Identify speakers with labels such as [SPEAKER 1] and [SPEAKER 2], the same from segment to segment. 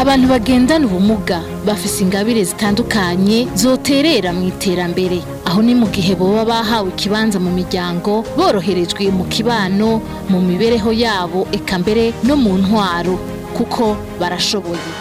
[SPEAKER 1] abantu bagendana ubumuga bafise ingabire zitandukanye zoterera mu iterambere aho ni mu gihe baba bahawe ikibanza mu miryango boroherejwe mu kibano mu mibereho yabo eka mbere no mu ntwaro kuko barashoboye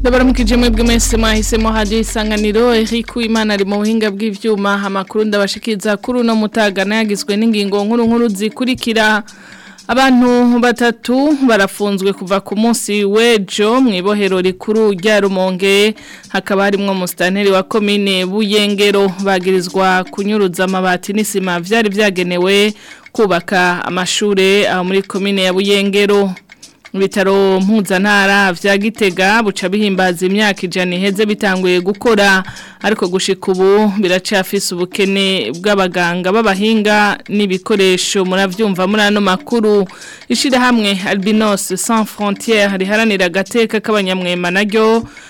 [SPEAKER 2] ndabaramukije mwebwe mwese mwahisemo hadiyo isanganiro Eric Uwimana ari mu buhinga bw'ibyuma amakuru ndabashikiriza kuri uno mutagana yagizwe n'ingingo nkuru nkuru zikurikira abantu batatu barafunzwe kuva ku munsi w'ejo mu ibohero rikuru rya rumonge hakaba harimo musitanteri wa komine buyengero bagirizwa kunyuruza amabati n'isima byari byagenewe kubaka amashure muri komine ya Buyengero bitaro mpuzantara vya gitega buca bihimbaza imyaka ijana iheze bitanguye gukora ariko gushika ubu biracafise ubukene bw'abaganga b'abahinga n'ibikoresho muravyumva muri ano makuru ishirahamwe albinos sans frontiere riharanira agateka k'abanyamwema naryo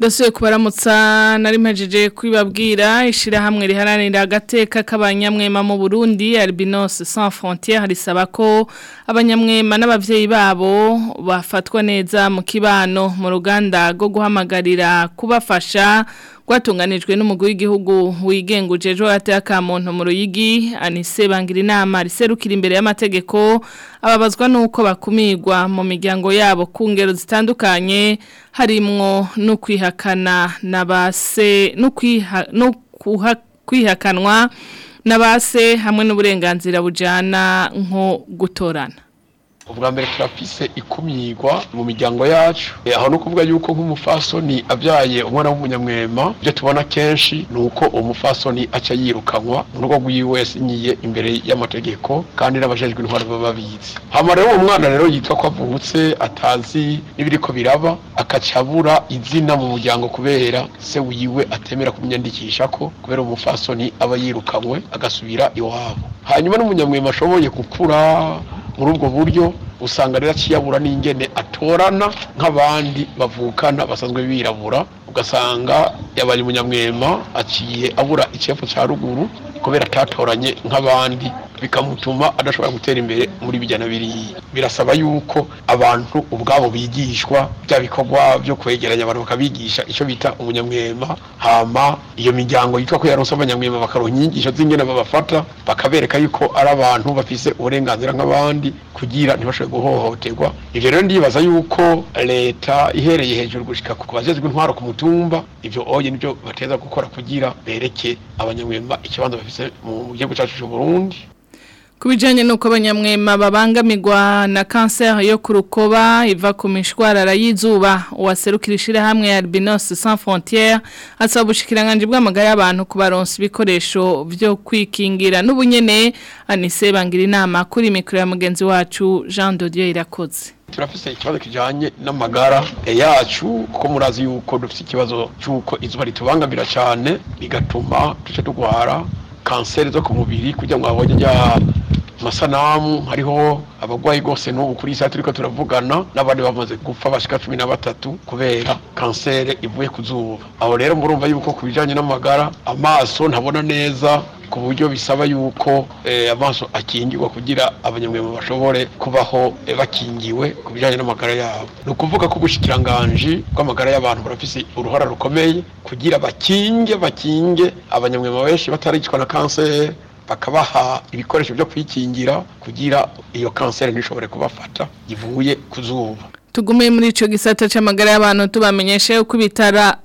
[SPEAKER 2] Dasuye kubaramutsa nari mpejeje kwibabwira ishirahamwe riharanira agateka k'abanyamwema mu Burundi Albinos Sans Frontières risaba ko abanyamwema n'abavyeyi babo bafatwa neza mu kibano mu ruganda rwo guhamagarira kubafasha rwatunganijwe n'umugwi w'igihugu wigenga ujejo ateka muntu mu ruyigi anise bangira inama riserukira imbere y'amategeko ababazwa n'uko bakumirwa mu miryango yabo ku ngero zitandukanye harimwo no kwihakana na base no kwihakanwa na base hamwe n'uburenganzira bujyana nko gutorana
[SPEAKER 3] ubwa mbere turafise ikumyigwa mu miryango yacu eh, aho ni ukuvuga yuko nk'umufasoni abyaye umwana w'umunyamwema ibyo tubona kenshi ni uko umufasoni aca yirukanwa mu rugo rw'iwe yasinyiye imbere y'amategeko kandi n'abajejwe intwaro baba babizi hama rero uwo mwana rero yitwa ko avutse atazi n'ibiriko biraba akaca izina mu muryango kubera se wiwe atemera kumyandikisha ko kubera umufasoni aba yirukanywe agasubira iwabo hanyuma n'umunyamwema ashoboye gukura muri ubwo buryo usanga rero akiyabura n'ingene atorana nk'abandi bavukana basanzwe birabura ugasanga yabaye umunyamwema aciye abura icyepfo cya ruguru kubera atatoranye nk'abandi bikamutuma adashobora gutera imbere muri bijyana na biriya birasaba yuko abantu ubwabo bigishwa bya bikorwa byo kwegeranya abantu bakabigisha icyo bita umunyamwema hama iyo miryango yitwa ko yaronse abanyamwema bakaronka inyigisho z'ingene babafata bakabereka yuko ari abantu bafise uburenganzira nk'abandi kugira ntibashobore guhohoterwa ivyo rero ndibaza yuko leta ihereye hejuru gushika ku bajejwe intwaro ku mutumba ivyo oye nivyo bateza gukora kugira bereke abanyamwema ikibanza bafise mu gihugu cyacu cy'u Burundi
[SPEAKER 2] Ku bijyanye n'uko abanyamwema babangamirwa na kanseri yo ku iva ku mishwarara y'izuba uwaserukira ishyirahamwe ya Albinos Sans Frontières asaba ubushikiranganje bw'amagara y'abantu kubaronsa ibikoresho byo kwikingira n'ubunyene anise bangira inama kuri mikoro ya mugenzi wacu Jean Dodieu irakoze
[SPEAKER 3] turafise ikibazo kijanye n'amagara yacu kuko murazi yuko dufite ikibazo cy'uko izuba ritubangamira cyane bigatuma duce tugwara kanseri zo ku mubiri kugira ngo habonye amasanamu hariho abarwayi rwose n'ubu kuri iyi saa turi turavugana n'abandi bamaze gupfa bashyika cumi na batatu kubera kanseri ivuye ku zuba aho rero murumva yuko ku bijyanye n'amagara amaso ntabona neza ku buryo bisaba yuko eh, amaso akingirwa kugira abanyamuryango bashobore kubaho eh, bakingiwe ku bijyanye n'amagara yabo ni ukuvuga ko ubushyikiranganji bw'amagara y'abantu burafise uruhara rukomeye kugira bakinge bakinge abanyamuryango benshi bataricwa na kanseri bakabaha ibikoresho byo kwikingira kugira iyo kanseri ntishobore kubafata ivuye ku zuba
[SPEAKER 2] tugume muri ico gisata c'amagara y'abantu tubamenyeshe uko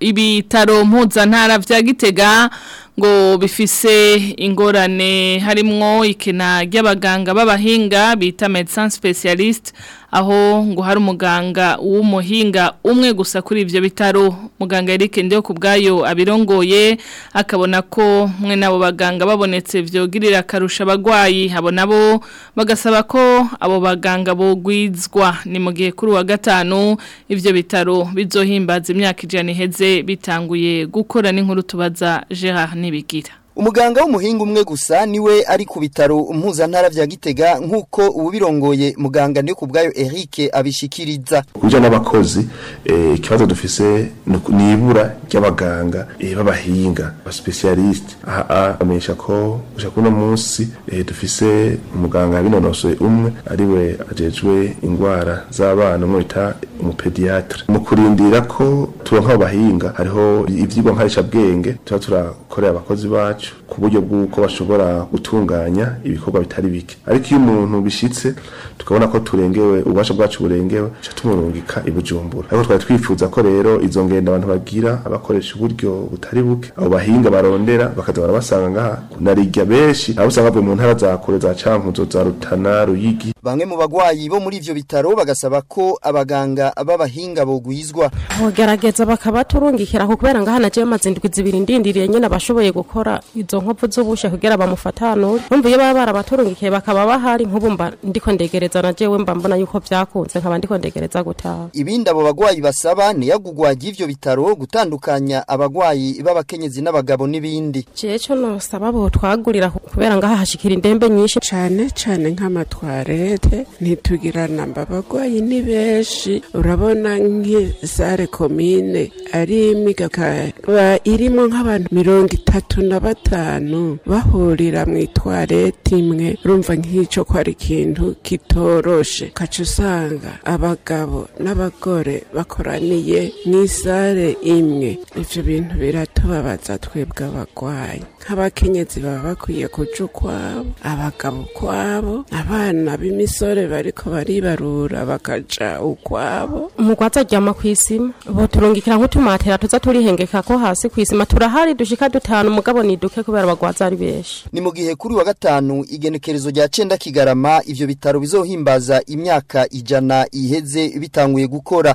[SPEAKER 2] ibitaro mpuzantara vya Gitega ngo bifise ingorane harimwo ikena ry'abaganga b'abahinga bita medecin specialist aho ngo hari umuganga w'umuhinga umwe gusa kuri ibyo bitaro muganga Eric Ndiyo kubwayo abirongoye akabona ko mwe nabo baganga babonetse vyogirira akarusha abagwayi abo bo bagasaba ko abo baganga bogwizwa ni mu gihe kuri wa gatanu ivyo bitaro bizohimbaza imyaka ijana Heze bitanguye gukora n'inkuru tubaza Gerard n'ibigira
[SPEAKER 4] umuganga w'umuhinga umwe gusa niwe ari ku bitaro mpuzantara bya gitega nk'uko ubirongoye muganga ni ku bwayo Eric abishikiriza
[SPEAKER 5] burya n'abakozi eh, ikibazo dufise ni ibura ry'abaganga eh, b'abahinga abasipesiyalisite aha amenyesha ko gusa kuri munsi eh, dufise umuganga binonosoye umwe ariwe ajejwe indwara z'abana umwe bita umupediatre mu kurindira ko turonka abahinga hariho ivyigwa nkarisha bwenge tuba turakorera abakozi bacu ku buryo bw'uko bashobora gutunganya ibikorwa bitari bike ariko iyo umuntu bishitse tukabona ko turengewe ububasha bwacu burengewe ca tumurungika ibujumbura ariko twari twifuza ko rero izo ngenda abantu bagira abakoresha uburyo butari buke abo bahinga barondera bakaza barabasanga ngaha kunarirya benshi abo usanga bavuye mu ntara za kure za cankuzo za rutana ruyigi
[SPEAKER 4] bamwe mu bagwayi bo muri ibyo bitaro bagasaba ko abaganga b'abahinga bugwizwa
[SPEAKER 6] bugerageza bakabaturungikiraho kubera ngo hano agiye amazindwi zibiri ndindiriye nyine abashoboye gukora izo nkovu z'ubushe kugira bamufatanure mpamvu iyo baba barabaturungikiye bakaba bahari nk'ubumba ndiko ndegereza na jewe mba mbona yuko byakunze nkaba ndiko ndegereza gutaha
[SPEAKER 4] ibindi abo bagwayi basaba ni yagugwa y'ivyo bitaro gutandukanya abagwayi b'abakenyezi n'abagabo n'ibindi
[SPEAKER 6] ceco nosaba bo twagurira kubera ngaha hashikira indembe nyinshi
[SPEAKER 7] cane cane nk'amatwarete ntitugirana mba abagwayi ni benshi urabona nk'isare komine ari imigakaba irimo nk'abantu mirongo itatu na batanu bahurira mu itwareti imwe urumva nk'icyo ko ari ikintu kitoroshe ukaca usanga abagabo n'abagore bakoraniye mu isare imwe ibyo bintu biratubabaza twebwe abagwayi nk'abakenyezi baba bakwiye kuca ukwabo abagabo ukwabo abana b'imisore bariko baribarura bakaja ukwabo
[SPEAKER 6] iwabo umugwa azaryama ku isima boturungikira nk'utumatera tuza turihengeka ko hasi ku isima turahari dushika dutanu umugabo niduke kubera abagwaza ari benshi
[SPEAKER 4] ni mu gihe kuri wa gatanu igenekerezo rya cyenda kigarama ibyo bitaro bizohimbaza imyaka ijana iheze bitanguye gukora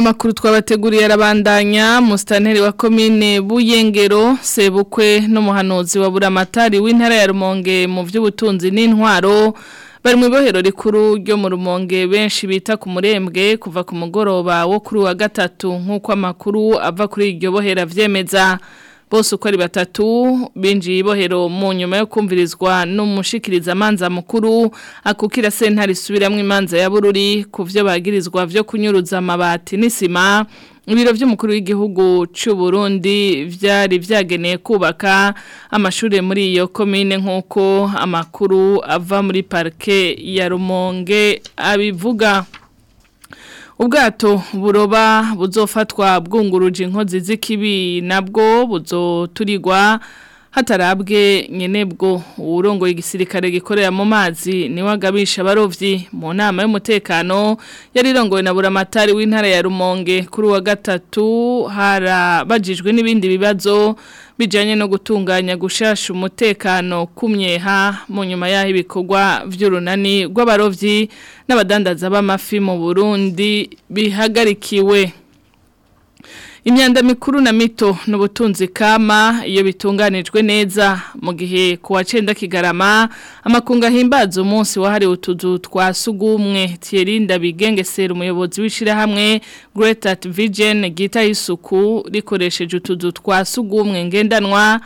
[SPEAKER 2] makuru twabateguriye arabandanya mustaneri wa komine Buyengero sebukwe n'umuhanuzi wa Buramatari w'intara ya Rumonge mu by'ubutunzi n'intwaro bari mu ibohero rikuru ryo mu rumonge benshi bita ku murembwe kuva ku mugoroba wo kuri wa gatatu nk'uko amakuru ava kuri iryo bohera abyemeza bose uko ari batatu binji ibohero mu nyuma yo kumvirizwa n'umushikiriza amanza mukuru akukira sentare isubiramwo imanza ya bururi ku byo vyo byo kunyuruza amabati n'isima ibiro by'umukuru w'igihugu cy'u Burundi byari byageneye kubaka amashuri muri iyo komine nk'uko amakuru ava muri parike ya rumonge abivuga ubwato buroba buzofatwa bwunguruje inkozi z'ikibi nabwo buzoturirwa hatarabwe nyenebwo urongo igisirikare gikorera mu mazi niwe agabisha abarovyi mu nama y'umutekano yarirongowe na buramatari w'intara ya Rumonge kuri wa gatatu harabajijwe n'ibindi bibazo bijyanye no gutunganya gushasha umutekano kumyeha mu nyuma y'aho ibikorwa by'urunani rw'abarobyi n'abadandaza b'amafi mu burundi bihagarikiwe imyanda mikuru na mito n’ubutunzi kama iyo bitunganijwe neza mu gihe ku wa cyenda kigarama amakunga ahimbaza umunsi wahariwe utuzu twa sugumwe tirinda bigengesera umuyobozi w'ishyirahamwe Great Vision gita y'isuku rikoresheje utuzu twa sugumwe ngendanwa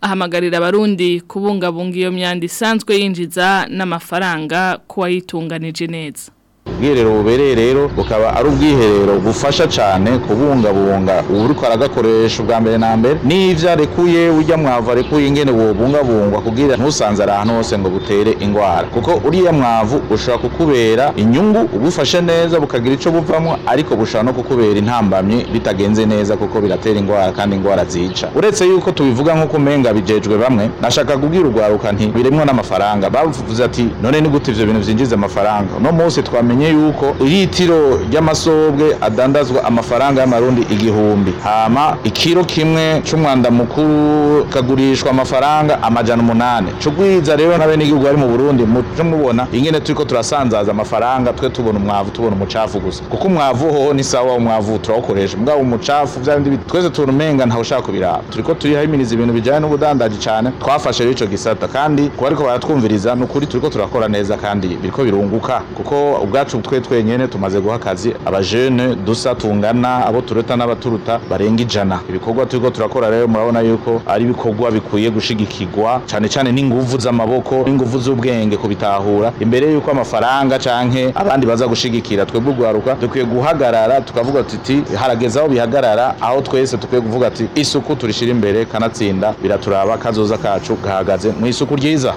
[SPEAKER 2] ahamagarira abarundi kubungabunga iyo myanda isanzwe yinjiza n'amafaranga ku wayitunganije neza
[SPEAKER 8] ubwiherero bubereye rero bukaba ari ubwiherero bufasha cyane kubungabunga uburiko aragakoresha ubwa mbere na mbere n'ivyo arekuye ujya mwavu arekuye ingene wobungabungwa kugira ntusanze ari ahantu hose ngo butere indwara kuko uriya mwavu ushobora kukubera inyungu ubufashe neza bukagira icyo buvamwo ariko bushobora no kukubera intambamye bitagenze neza kuko biratera indwara kandi indwara zica uretse yuko tubivuga nk'uko umenga bijejwe bamwe nashaka kubwira urwaruka nti birimwo n'amafaranga bavuze ati none ni gute ivyo bintu vyinjiza amafaranga uno musi twamenye mumenye yuko iritiro ry'amasobwe adandazwa amafaranga y'amarundi igihumbi hama ikiro kimwe cy’umwanda mukuru kagurishwa amafaranga amajana umunane cugwiza rero n'abenegihugu ari mu Burundi muco mubona ingene turiko turasanzaza amafaranga twe tubona umwavu tubona umucafu gusa kuko umwavu hoho ni sawa umwavu turawukoresha mbwa umucafu vya bindi twese turumenga nta ushaka kubiraba turiko turihimiriza ibintu bijyanye n'ubudandaji cyane twafashe icyo gisata kandi kubariko baratwumviriza n'ukuri ko turakora neza kandi biriko birunguka kuko ubwa ibyacu twe twenyine tumaze guha akazi abajene dusa tungana abo tureta n'abaturuta barenga ijana ibikorwa turiko turakora rero murabona yuko ari ibikorwa bikwiye gushigikirwa cyane cyane n'inguvu z'amaboko n'inguvu z'ubwenge kubitahura imbere yuko amafaranga canke abandi baza gushigikira twebwe ugwaruka dukwiye guhagarara tukavuga tuti harageze aho bihagarara aho twese dukwiye kuvuga ati isuku turishira imbere kanatsinda biraturaba kazoza kacu gahagaze mu isuku ryiza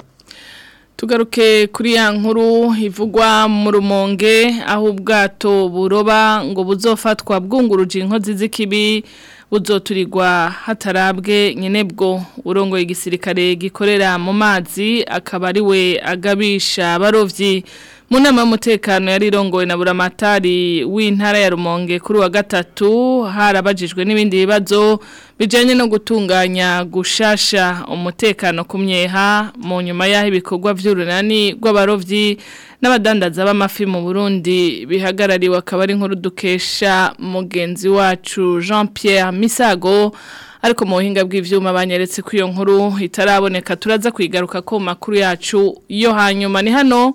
[SPEAKER 2] tugaruke kuri ya nkuru ivugwa mu rumonge aho ubwato buroba ngo buzofatwa bwunguruje inkozi z'ikibi buzoturirwa hatarabwe nyenebwo urongoye igisirikare gikorera mu mazi akaba ariwe agabisha abarobyi mu nama y'umutekano yari irongowe na buramatari w'intara ya rumonge kuri wa gatatu harabajijwe n'ibindi bibazo bijyanye no gutunganya gushasha umutekano kumyeha myeha mu nyuma y'aho ibikorwa by'urunani rw'abarobyi n'abadandaza b'amafi mu burundi bihagarariwe akaba ari nkuru dukesha mugenzi wacu jean Pierre misago ariko mu buhinga bw'ibyuma banyeretse ko iyo nkuru itaraboneka turaza kuyigaruka ko makuru yacu yo hanyuma ni hano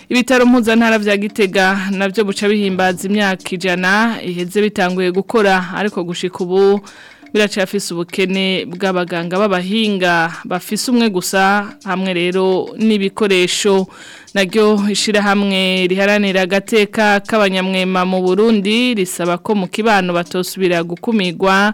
[SPEAKER 2] ibitaro mpuzantara bya gitega nabyo buca bihimbaza imyaka ijana iheze bitanguye gukora ariko gushika ubu biracafise ubukene bw'abaganga b'abahinga bafise umwe gusa hamwe rero n'ibikoresho naryo ishyirahamwe riharanira agateka k'abanyamwema mu burundi risaba ko mu kibano batosubira gukumigwa